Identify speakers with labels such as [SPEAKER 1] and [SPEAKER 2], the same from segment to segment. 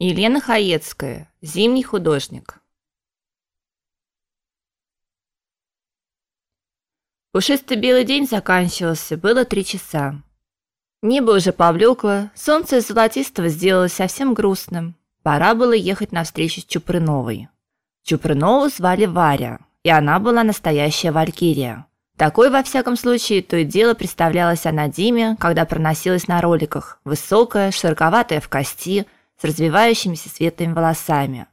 [SPEAKER 1] Елена Хаецкая. Зимний художник. Пушистый белый день заканчивался, было три часа. Небо уже поблекло, солнце золотистого сделалось совсем грустным. Пора было ехать на встречу с Чупрыновой. Чупрынову звали Варя, и она была настоящая валькирия. Такой, во всяком случае, то и дело представлялась она Диме, когда проносилась на роликах, высокая, широковатая в кости, с развивающимися светлыми волосами.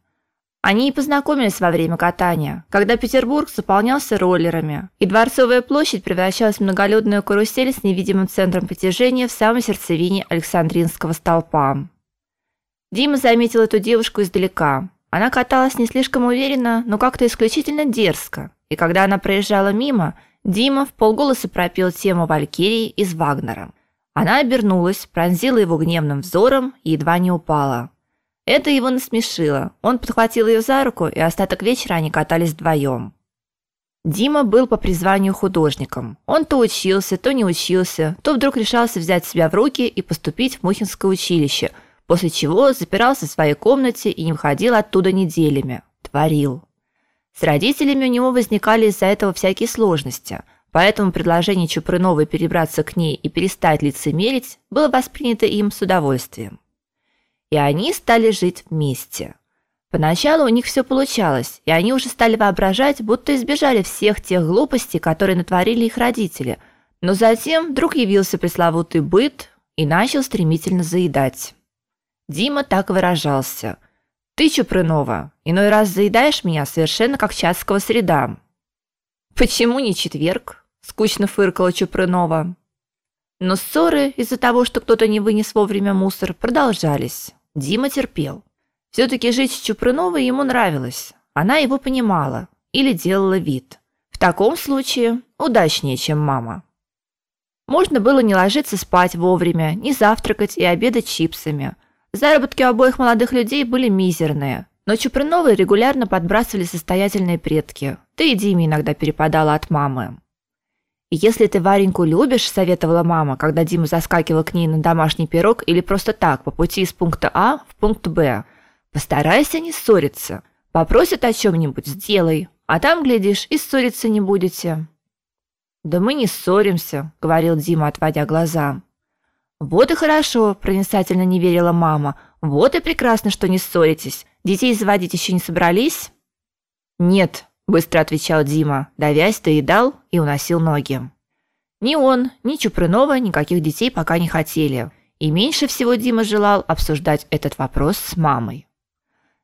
[SPEAKER 1] Они и познакомились во время катания, когда Петербург заполнялся роллерами, и Дворцовая площадь превращалась в многолюдную карусель с невидимым центром притяжения в самой сердцевине Александринского столпа. Дима заметил эту девушку издалека. Она каталась не слишком уверенно, но как-то исключительно дерзко. И когда она проезжала мимо, Дима в полголоса пропел тему Валькирии из Вагнера. Она обернулась, пронзила его гневным взором и едва не упала. Это его насмешило. Он подхватил ее за руку, и остаток вечера они катались вдвоем. Дима был по призванию художником. Он то учился, то не учился, то вдруг решался взять себя в руки и поступить в Мухинское училище, после чего запирался в своей комнате и не выходил оттуда неделями. Творил. С родителями у него возникали из-за этого всякие сложности – Поэтому предложение Чупрыновой перебраться к ней и перестать лицемерить было воспринято им с удовольствием. И они стали жить вместе. Поначалу у них все получалось, и они уже стали воображать, будто избежали всех тех глупостей, которые натворили их родители. Но затем вдруг явился пресловутый быт и начал стремительно заедать. Дима так выражался: "Ты Чупрынова, иной раз заедаешь меня совершенно как чатского среда". Почему не четверг? скучно фыркала Чупрынова. Но ссоры из-за того, что кто-то не вынес вовремя мусор, продолжались. Дима терпел. все таки жить с Чупрыновой ему нравилось. Она его понимала или делала вид. В таком случае удачнее, чем мама. Можно было не ложиться спать вовремя, не завтракать и обедать чипсами. Заработки обоих молодых людей были мизерные, но Чупрыновой регулярно подбрасывали состоятельные предки. Да и Диме иногда перепадало от мамы. Если ты Вареньку любишь, советовала мама, когда Дима заскакивал к ней на домашний пирог или просто так, по пути из пункта А в пункт Б. Постарайся не ссориться. Попросят о чем нибудь сделай, а там глядишь, и ссориться не будете. Да мы не ссоримся, говорил Дима, отводя глаза. Вот и хорошо, проницательно не верила мама. Вот и прекрасно, что не ссоритесь. Детей заводить еще не собрались? Нет, быстро отвечал Дима, давясь доедал и уносил ноги. Ни он, ни Чупрынова никаких детей пока не хотели, и меньше всего Дима желал обсуждать этот вопрос с мамой.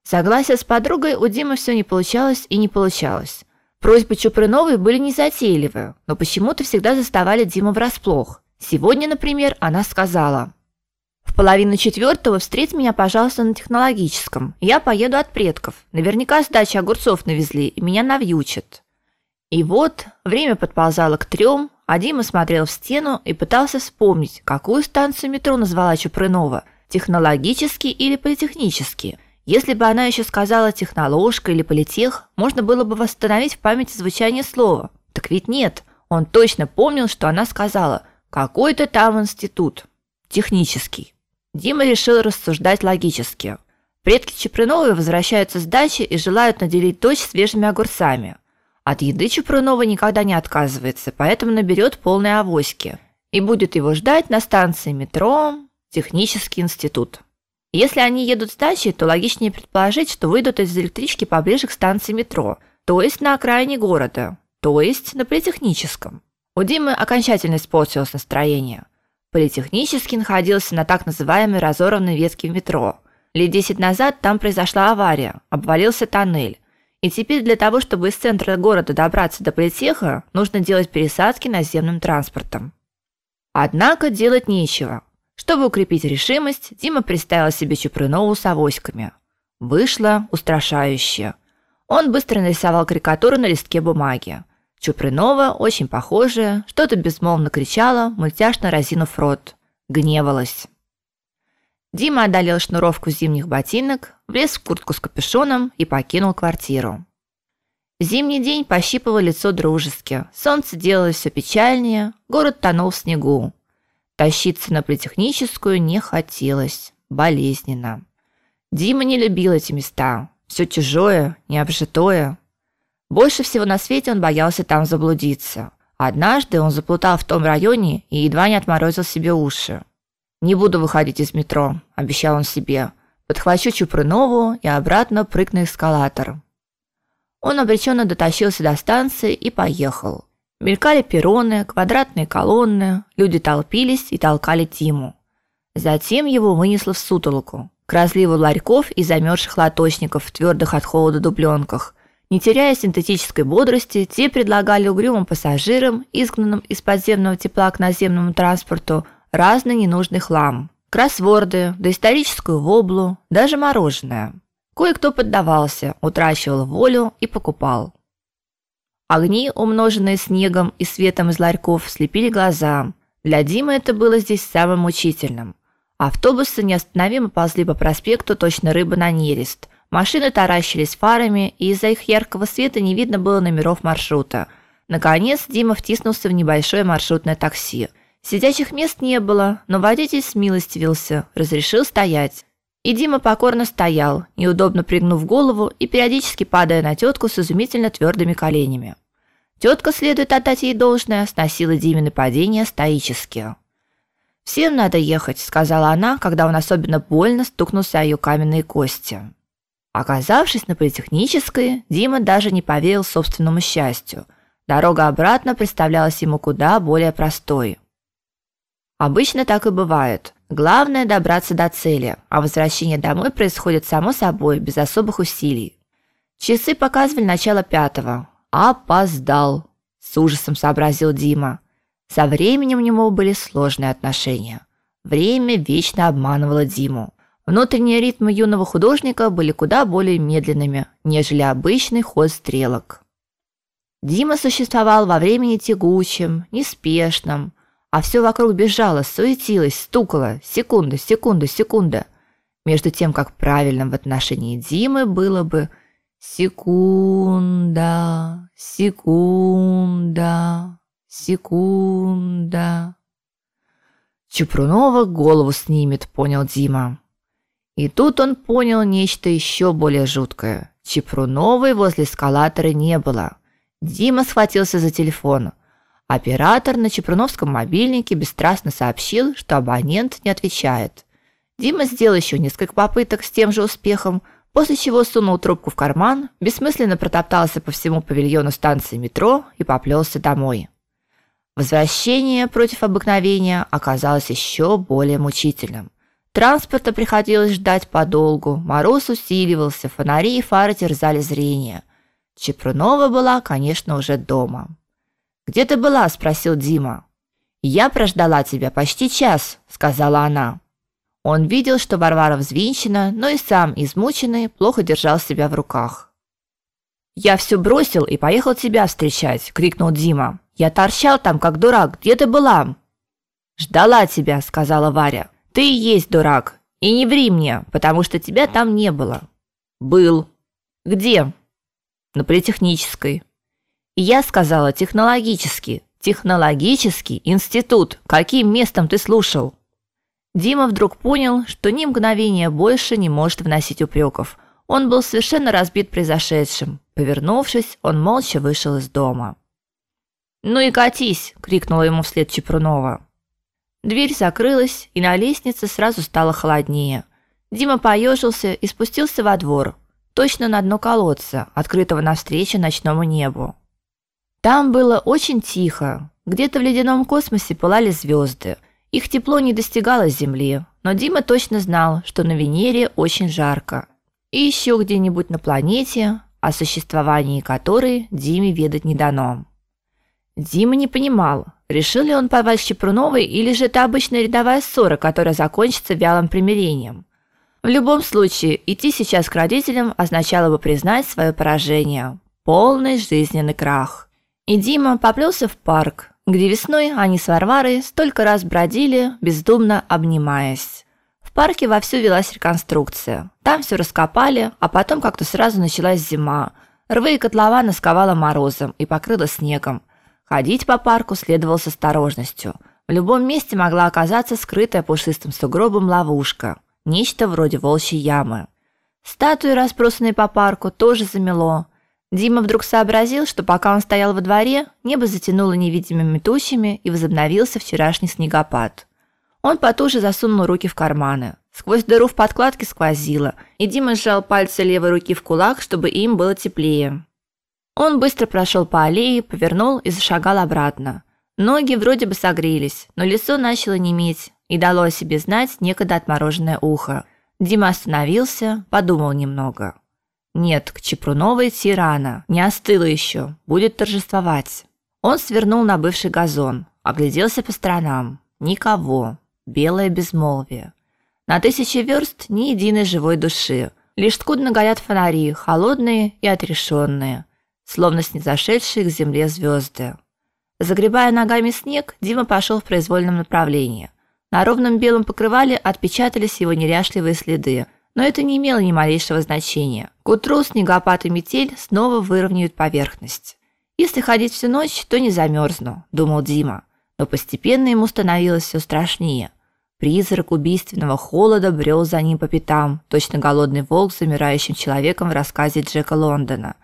[SPEAKER 1] Согласия с подругой у Димы все не получалось и не получалось. Просьбы Чупрыновой были незатейливы, но почему-то всегда заставали Диму врасплох. Сегодня, например, она сказала: в половину четвертого встреть меня, пожалуйста, на технологическом. Я поеду от предков. Наверняка с дачи огурцов навезли, и меня навьючат. И вот время подползало к трем, а Дима смотрел в стену и пытался вспомнить, какую станцию метро назвала Чупрынова: технологический или политехнический. Если бы она еще сказала техноложка или политех, можно было бы восстановить в памяти звучание слова. Так ведь нет. Он точно помнил, что она сказала: какой-то там институт технический. Дима решил рассуждать логически. Предки Чупрыновой возвращаются с дачи и желают наделить дочь свежими огурцами. От еды Чупрынова никогда не отказывается, поэтому наберет полные авоськи и будет его ждать на станции метро Технический институт. Если они едут с дачи, то логичнее предположить, что выйдут из электрички поближе к станции метро, то есть на окраине города, то есть на политехническом. У Димы окончательно испортилось настроение. Политехнический находился на так называемой разорванной ветке метро. Лет 10 назад там произошла авария, обвалился тоннель. И теперь для того, чтобы из центра города добраться до политеха, нужно делать пересадки наземным транспортом. Однако делать нечего. Чтобы укрепить решимость, Дима представил себе Чупрынову с авоськами. Вышло устрашающе. Он быстро нарисовал карикатуру на листке бумаги. Чупрынова, очень похожая, что-то безмолвно кричала, мультяшно разинув рот, гневалась. Дима одолел шнуровку зимних ботинок, влез в куртку с капюшоном и покинул квартиру. Зимний день пощипывало лицо дружески. Солнце делалось все печальнее, город тонул в снегу. Тащиться на политехническую не хотелось, болезненно. Дима не любил эти места. Все чужое, необжитое. Больше всего на свете он боялся там заблудиться. Однажды он заплутал в том районе и едва не отморозил себе уши. Не буду выходить из метро, обещал он себе. Подхвачу Чупрынову и обратно прыгну эскалатор. Он обреченно дотащился до станции и поехал. Мелькали перроны, квадратные колонны, люди толпились и толкали Тиму. Затем его вынесло в сутолоку, к разливу ларьков и замерзших лоточников в твердых от холода дубленках. Не теряя синтетической бодрости, те предлагали угрюмым пассажирам, изгнанным из подземного тепла к наземному транспорту, разный ненужный хлам. Кроссворды, доисторическую воблу, даже мороженое. Кое-кто поддавался, утрачивал волю и покупал. Огни, умноженные снегом и светом из ларьков, слепили глаза. Для Димы это было здесь самым мучительным. Автобусы неостановимо ползли по проспекту, точно рыба на нерест. Машины таращились фарами, и из-за их яркого света не видно было номеров маршрута. Наконец Дима втиснулся в небольшое маршрутное такси – Сидячих мест не было, но водитель смилостивился, разрешил стоять. И Дима покорно стоял, неудобно пригнув голову и периодически падая на тетку с изумительно твердыми коленями. Тетка, следует отдать ей должное, сносила Димины падения стоически. «Всем надо ехать», — сказала она, когда он особенно больно стукнулся о ее каменные кости. Оказавшись на политехнической, Дима даже не поверил собственному счастью. Дорога обратно представлялась ему куда более простой. Обычно так и бывает. Главное добраться до цели, а возвращение домой происходит само собой, без особых усилий. Часы показывали начало пятого. Опоздал, с ужасом сообразил Дима. Со временем у него были сложные отношения. Время вечно обманывало Диму. Внутренние ритмы юного художника были куда более медленными, нежели обычный ход стрелок. Дима существовал во времени тягучем, неспешном, а все вокруг бежало, суетилось, стукало, секунда, секунда, секунда. Между тем, как правильным в отношении Димы было бы секунда, секунда, секунда. Чупрунова голову снимет, понял Дима. И тут он понял нечто еще более жуткое. Чепруновой возле эскалатора не было. Дима схватился за телефон. Оператор на Чепруновском мобильнике бесстрастно сообщил, что абонент не отвечает. Дима сделал еще несколько попыток с тем же успехом, после чего сунул трубку в карман, бессмысленно протоптался по всему павильону станции метро и поплелся домой. Возвращение против обыкновения оказалось еще более мучительным. Транспорта приходилось ждать подолгу, мороз усиливался, фонари и фары терзали зрение. Чепрунова была, конечно, уже дома. Где ты была? спросил Дима. Я прождала тебя почти час, сказала она. Он видел, что Варвара взвинчена, но и сам измученный плохо держал себя в руках. Я все бросил и поехал тебя встречать, крикнул Дима. Я торчал там как дурак. Где ты была? Ждала тебя, сказала Варя. Ты и есть дурак. И не ври мне, потому что тебя там не было. Был. Где? На политехнической. Я сказала технологический. Технологический институт. Каким местом ты слушал? Дима вдруг понял, что ни мгновения больше не может вносить упреков. Он был совершенно разбит произошедшим. Повернувшись, он молча вышел из дома. "Ну и катись", крикнула ему вслед Чепрунова. Дверь закрылась, и на лестнице сразу стало холоднее. Дима поежился и спустился во двор, точно на дно колодца, открытого навстречу ночному небу. Там было очень тихо. Где-то в ледяном космосе пылали звезды. Их тепло не достигало Земли, но Дима точно знал, что на Венере очень жарко. И еще где-нибудь на планете, о существовании которой Диме ведать не дано. Дима не понимал, решил ли он повать Щепруновой или же это обычная рядовая ссора, которая закончится вялым примирением. В любом случае, идти сейчас к родителям означало бы признать свое поражение. Полный жизненный крах. И Дима поплелся в парк, где весной они с Варварой столько раз бродили, бездумно обнимаясь. В парке вовсю велась реконструкция. Там все раскопали, а потом как-то сразу началась зима. Рвы и котлованы сковало морозом и покрыло снегом. Ходить по парку следовало с осторожностью. В любом месте могла оказаться скрытая пушистым сугробом ловушка, нечто вроде волчьей ямы. Статуи, разбросанные по парку, тоже замело. Дима вдруг сообразил, что пока он стоял во дворе, небо затянуло невидимыми тучами и возобновился вчерашний снегопад. Он потуже засунул руки в карманы. Сквозь дыру в подкладке сквозило, и Дима сжал пальцы левой руки в кулак, чтобы им было теплее. Он быстро прошел по аллее, повернул и зашагал обратно. Ноги вроде бы согрелись, но лицо начало неметь и дало о себе знать некогда отмороженное ухо. Дима остановился, подумал немного. Нет, к Чепруновой идти рано, не остыло еще, будет торжествовать. Он свернул на бывший газон, огляделся по сторонам. Никого белое безмолвие. На тысячи верст ни единой живой души. Лишь скудно горят фонари, холодные и отрешенные, словно снизошедшие к земле звезды. Загребая ногами снег, Дима пошел в произвольном направлении. На ровном белом покрывале отпечатались его неряшливые следы, но это не имело ни малейшего значения. К утру снегопад и метель снова выровняют поверхность. Если ходить всю ночь, то не замерзну, думал Дима, но постепенно ему становилось все страшнее. Призрак убийственного холода брел за ним по пятам, точно голодный волк с замирающим человеком в рассказе Джека Лондона.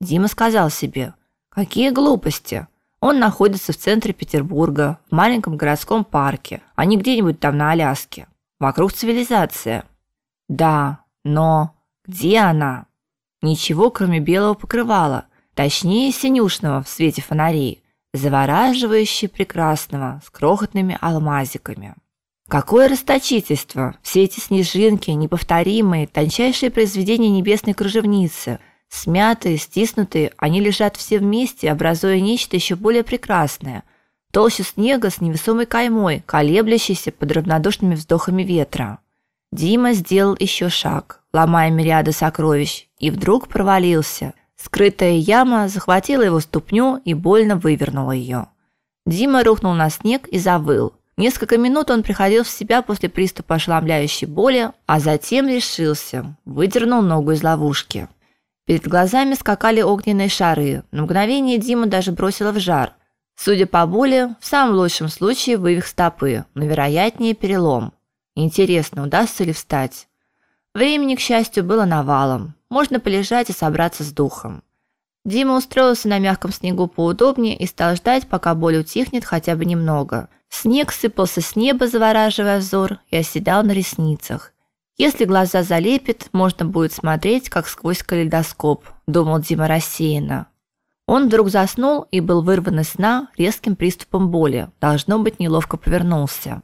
[SPEAKER 1] Дима сказал себе: "Какие глупости! Он находится в центре Петербурга, в маленьком городском парке, а не где-нибудь там на Аляске. Вокруг цивилизация. Да, но где она? Ничего, кроме белого покрывала, точнее синюшного в свете фонарей, завораживающе прекрасного, с крохотными алмазиками. Какое расточительство! Все эти снежинки, неповторимые, тончайшие произведения небесной кружевницы, смятые, стиснутые, они лежат все вместе, образуя нечто еще более прекрасное. Толщу снега с невесомой каймой, колеблющейся под равнодушными вздохами ветра. Дима сделал еще шаг, ломая мириады сокровищ, и вдруг провалился. Скрытая яма захватила его ступню и больно вывернула ее. Дима рухнул на снег и завыл. Несколько минут он приходил в себя после приступа ошеломляющей боли, а затем решился, выдернул ногу из ловушки. Перед глазами скакали огненные шары. На мгновение Дима даже бросило в жар. Судя по боли, в самом лучшем случае вывих стопы, но вероятнее перелом. Интересно, удастся ли встать? Времени, к счастью, было навалом. Можно полежать и собраться с духом. Дима устроился на мягком снегу поудобнее и стал ждать, пока боль утихнет хотя бы немного. Снег сыпался с неба, завораживая взор, и оседал на ресницах. Если глаза залепит, можно будет смотреть, как сквозь калейдоскоп, думал Дима рассеянно. Он вдруг заснул и был вырван из сна резким приступом боли. Должно быть, неловко повернулся.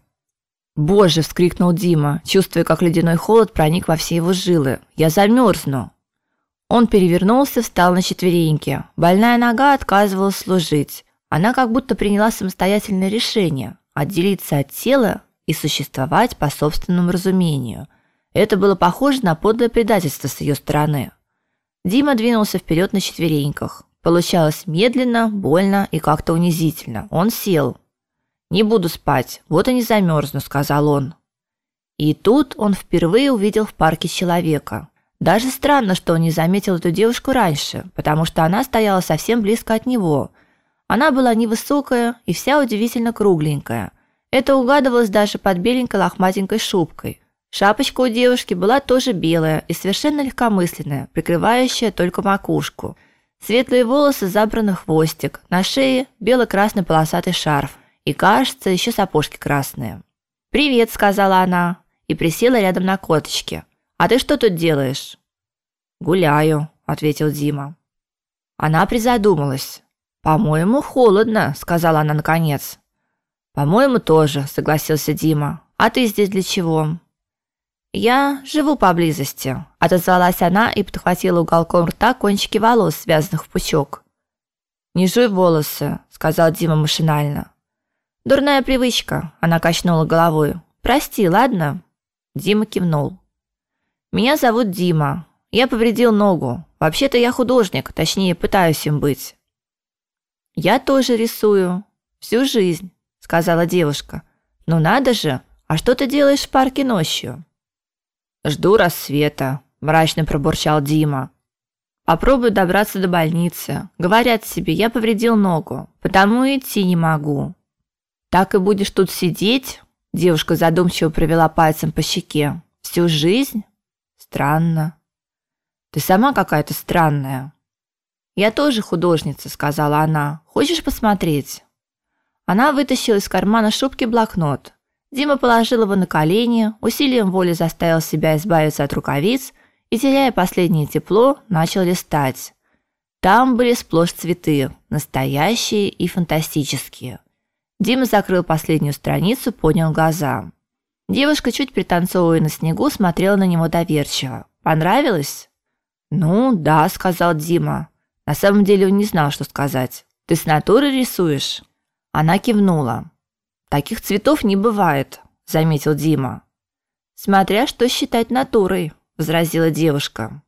[SPEAKER 1] "Боже!" вскрикнул Дима, чувствуя, как ледяной холод проник во все его жилы. "Я замерзну!» Он перевернулся, встал на четвереньки. Больная нога отказывалась служить. Она как будто приняла самостоятельное решение отделиться от тела и существовать по собственному разумению. Это было похоже на подлое предательство с ее стороны. Дима двинулся вперед на четвереньках. Получалось медленно, больно и как-то унизительно. Он сел. Не буду спать, вот и не замерзну», — сказал он. И тут он впервые увидел в парке человека. Даже странно, что он не заметил эту девушку раньше, потому что она стояла совсем близко от него, она была невысокая и вся удивительно кругленькая. Это угадывалось даже под беленькой лохматенькой шубкой. Шапочка у девушки была тоже белая и совершенно легкомысленная, прикрывающая только макушку. Светлые волосы забраны хвостик, на шее бело-красный полосатый шарф и, кажется, еще сапожки красные. "Привет", сказала она и присела рядом на корточки. "А ты что тут делаешь?" "Гуляю", ответил Дима. Она призадумалась. По-моему, холодно, сказала она наконец. По-моему, тоже, согласился Дима. А ты здесь для чего? Я живу поблизости, отозвалась она и подхватила уголком рта кончики волос, связанных в пучок. Не жуй волосы, сказал Дима машинально. Дурная привычка, она качнула головой. Прости, ладно? Дима кивнул. Меня зовут Дима. Я повредил ногу. Вообще-то я художник, точнее, пытаюсь им быть. Я тоже рисую всю жизнь, сказала девушка. Ну надо же, а что ты делаешь в парке ночью? Жду рассвета, мрачно пробурчал Дима. Попробую добраться до больницы. Говорят себе, я повредил ногу, потому и идти не могу. Так и будешь тут сидеть? Девушка задумчиво провела пальцем по щеке. Всю жизнь? Странно. Ты сама какая-то странная. Я тоже художница, сказала она. Хочешь посмотреть? Она вытащила из кармана шубки блокнот. Дима положил его на колени, усилием воли заставил себя избавиться от рукавиц и, теряя последнее тепло, начал листать. Там были сплошь цветы, настоящие и фантастические. Дима закрыл последнюю страницу, поднял глаза. Девушка, чуть пританцовывая на снегу, смотрела на него доверчиво. Понравилось? Ну, да, сказал Дима. На самом деле он не знал, что сказать. Ты с натуры рисуешь? Она кивнула. Таких цветов не бывает, заметил Дима. Смотря что считать натурой, возразила девушка.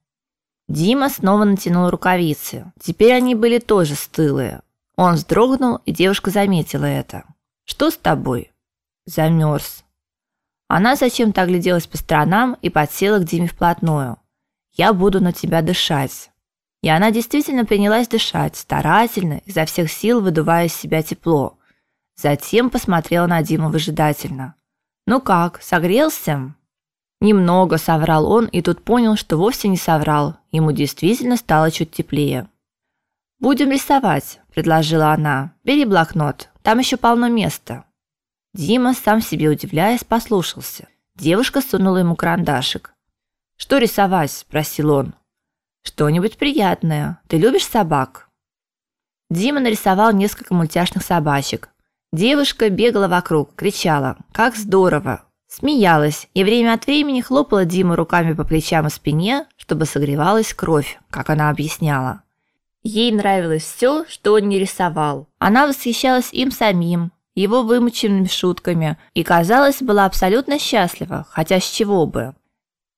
[SPEAKER 1] Дима снова натянул рукавицы. Теперь они были тоже стылые. Он вздрогнул, и девушка заметила это. Что с тобой? Замерз. Она зачем-то огляделась по сторонам и подсела к Диме вплотную. Я буду на тебя дышать. И она действительно принялась дышать, старательно, изо всех сил выдувая из себя тепло. Затем посмотрела на Диму выжидательно. Ну как, согрелся? Немного соврал он и тут понял, что вовсе не соврал. Ему действительно стало чуть теплее. Будем рисовать, предложила она. Бери блокнот, там еще полно места. Дима, сам себе удивляясь, послушался. Девушка сунула ему карандашик. Что рисовать? спросил он. Что-нибудь приятное. Ты любишь собак? Дима нарисовал несколько мультяшных собачек. Девушка бегала вокруг, кричала: "Как здорово!" Смеялась и время от времени хлопала Диму руками по плечам и спине, чтобы согревалась кровь, как она объясняла. Ей нравилось все, что он не рисовал. Она восхищалась им самим, его вымученными шутками и, казалось, была абсолютно счастлива, хотя с чего бы.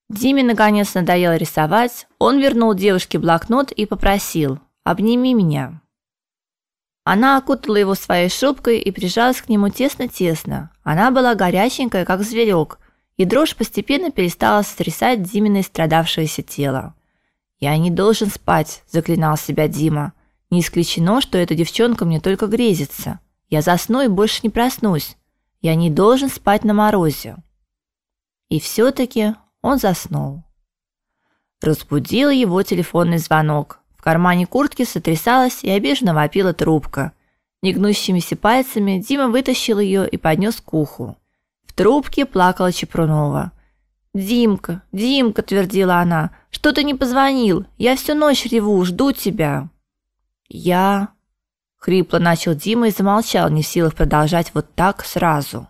[SPEAKER 1] Диме наконец надоело рисовать. Он вернул девушке блокнот и попросил: "Обними меня". Она окутала его своей шубкой и прижалась к нему тесно-тесно. Она была горяченькая, как зверек, и дрожь постепенно перестала сотрясать Димино страдавшееся тело. Я не должен спать, заклинал себя Дима. Не исключено, что эта девчонка мне только грезится. Я засну и больше не проснусь. Я не должен спать на морозе. И все таки он заснул. Разбудил его телефонный звонок кармане куртки сотрясалась и обиженно вопила трубка. Негнущимися пальцами Дима вытащил ее и поднес к уху. В трубке плакала Чепрунова. «Димка, Димка», — твердила она, — «что ты не позвонил? Я всю ночь реву, жду тебя». «Я...» — хрипло начал Дима и замолчал, не в силах продолжать вот так сразу.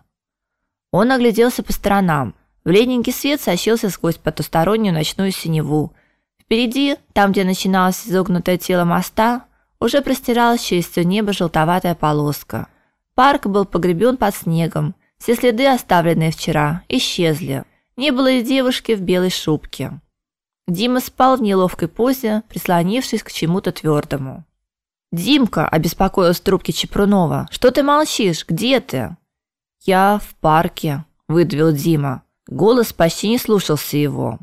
[SPEAKER 1] Он огляделся по сторонам. Бледненький свет сочился сквозь потустороннюю ночную синеву, Впереди, там, где начиналось изогнутое тело моста, уже простиралась через все небо желтоватая полоска. Парк был погребен под снегом. Все следы, оставленные вчера, исчезли. Не было и девушки в белой шубке. Дима спал в неловкой позе, прислонившись к чему-то твердому. Димка обеспокоилась трубки Чепрунова. Что ты молчишь? Где ты? Я в парке, выдавил Дима. Голос почти не слушался его.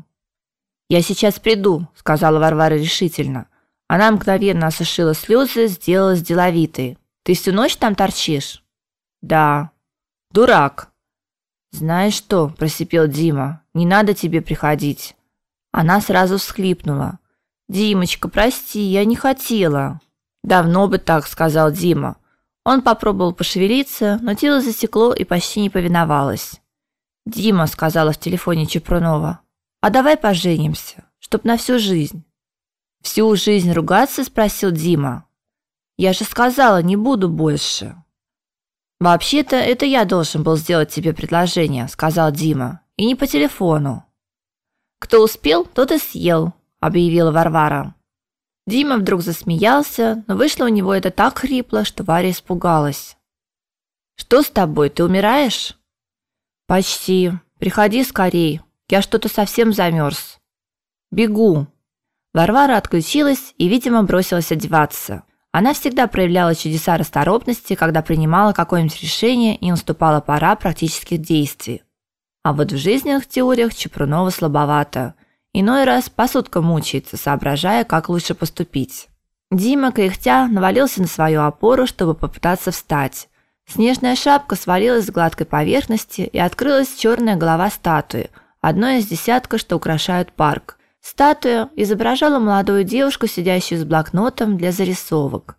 [SPEAKER 1] Я сейчас приду, сказала Варвара решительно. Она мгновенно осушила слезы, сделалась деловитой. Ты всю ночь там торчишь? Да. Дурак. Знаешь что, просипел Дима. Не надо тебе приходить. Она сразу всхлипнула. Димочка, прости, я не хотела. Давно бы так, сказал Дима. Он попробовал пошевелиться, но тело засекло и почти не повиновалось. Дима сказала в телефоне Чепрунова. А давай поженимся, чтоб на всю жизнь. Всю жизнь ругаться, спросил Дима. Я же сказала, не буду больше. Вообще-то это я должен был сделать тебе предложение, сказал Дима, и не по телефону. Кто успел, тот и съел, объявила Варвара. Дима вдруг засмеялся, но вышло у него это так хрипло, что Варя испугалась. Что с тобой? Ты умираешь? Почти. Приходи скорей, я что-то совсем замерз. Бегу. Варвара отключилась и, видимо, бросилась одеваться. Она всегда проявляла чудеса расторопности, когда принимала какое-нибудь решение и наступала пора практических действий. А вот в жизненных теориях Чепрунова слабовато. Иной раз по суткам мучается, соображая, как лучше поступить. Дима, кряхтя, навалился на свою опору, чтобы попытаться встать. Снежная шапка свалилась с гладкой поверхности, и открылась черная голова статуи, одной из десятка, что украшают парк. Статуя изображала молодую девушку, сидящую с блокнотом для зарисовок.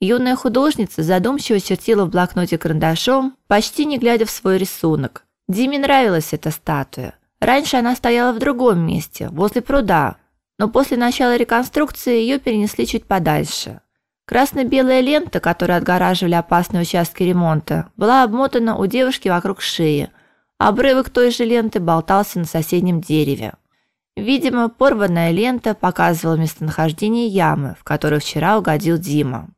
[SPEAKER 1] Юная художница задумчиво чертила в блокноте карандашом, почти не глядя в свой рисунок. Диме нравилась эта статуя. Раньше она стояла в другом месте, возле пруда, но после начала реконструкции ее перенесли чуть подальше. Красно-белая лента, которой отгораживали опасные участки ремонта, была обмотана у девушки вокруг шеи. Обрывок той же ленты болтался на соседнем дереве. Видимо, порванная лента показывала местонахождение ямы, в которую вчера угодил Дима.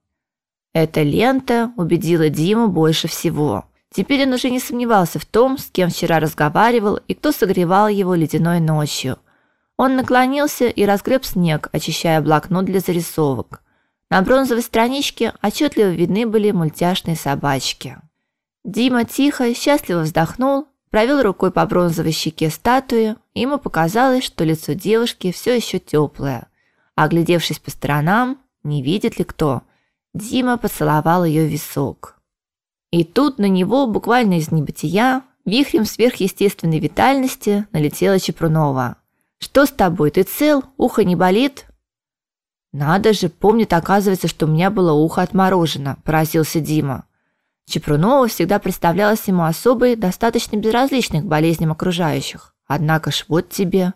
[SPEAKER 1] Эта лента убедила Диму больше всего. Теперь он уже не сомневался в том, с кем вчера разговаривал и кто согревал его ледяной ночью – он наклонился и разгреб снег, очищая блокнот для зарисовок. На бронзовой страничке отчетливо видны были мультяшные собачки. Дима тихо счастливо вздохнул, провел рукой по бронзовой щеке статуи, и ему показалось, что лицо девушки все еще теплое. Оглядевшись по сторонам, не видит ли кто, Дима поцеловал в висок. И тут на него буквально из небытия вихрем сверхъестественной витальности налетела Чепрунова. Что с тобой? Ты цел? Ухо не болит? Надо же, помнит, оказывается, что у меня было ухо отморожено, поразился Дима. Чепрунова всегда представлялась ему особой, достаточно безразличной к болезням окружающих. Однако ж вот тебе.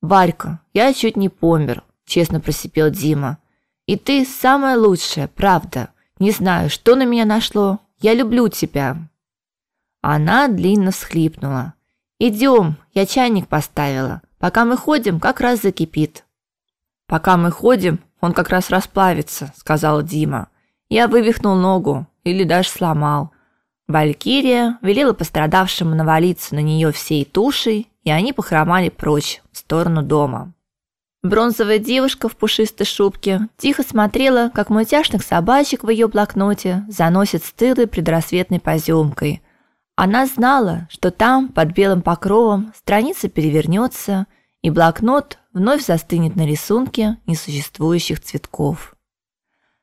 [SPEAKER 1] Варька, я чуть не помер, честно просипел Дима. И ты самая лучшая, правда. Не знаю, что на меня нашло. Я люблю тебя. Она длинно всхлипнула. Идем, я чайник поставила. Пока мы ходим, как раз закипит. Пока мы ходим, он как раз расплавится, сказал Дима. Я вывихнул ногу или даже сломал. Валькирия велела пострадавшему навалиться на нее всей тушей, и они похромали прочь, в сторону дома. Бронзовая девушка в пушистой шубке тихо смотрела, как мультяшных собачек в ее блокноте заносит стылой предрассветной поземкой – она знала, что там, под белым покровом, страница перевернется, и блокнот вновь застынет на рисунке несуществующих цветков.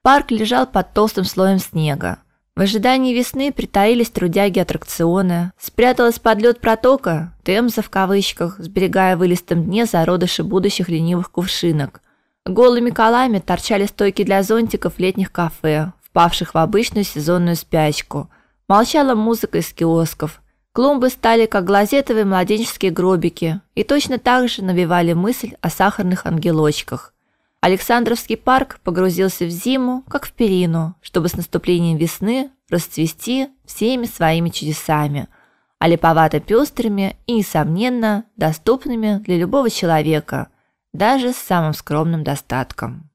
[SPEAKER 1] Парк лежал под толстым слоем снега. В ожидании весны притаились трудяги аттракциона, спряталась под лед протока, Темза в кавычках, сберегая в илистом дне зародыши будущих ленивых кувшинок. Голыми колами торчали стойки для зонтиков летних кафе, впавших в обычную сезонную спячку – Молчала музыка из киосков. Клумбы стали как глазетовые младенческие гробики и точно так же навевали мысль о сахарных ангелочках. Александровский парк погрузился в зиму, как в перину, чтобы с наступлением весны расцвести всеми своими чудесами, а липовато-пестрыми и, несомненно, доступными для любого человека, даже с самым скромным достатком.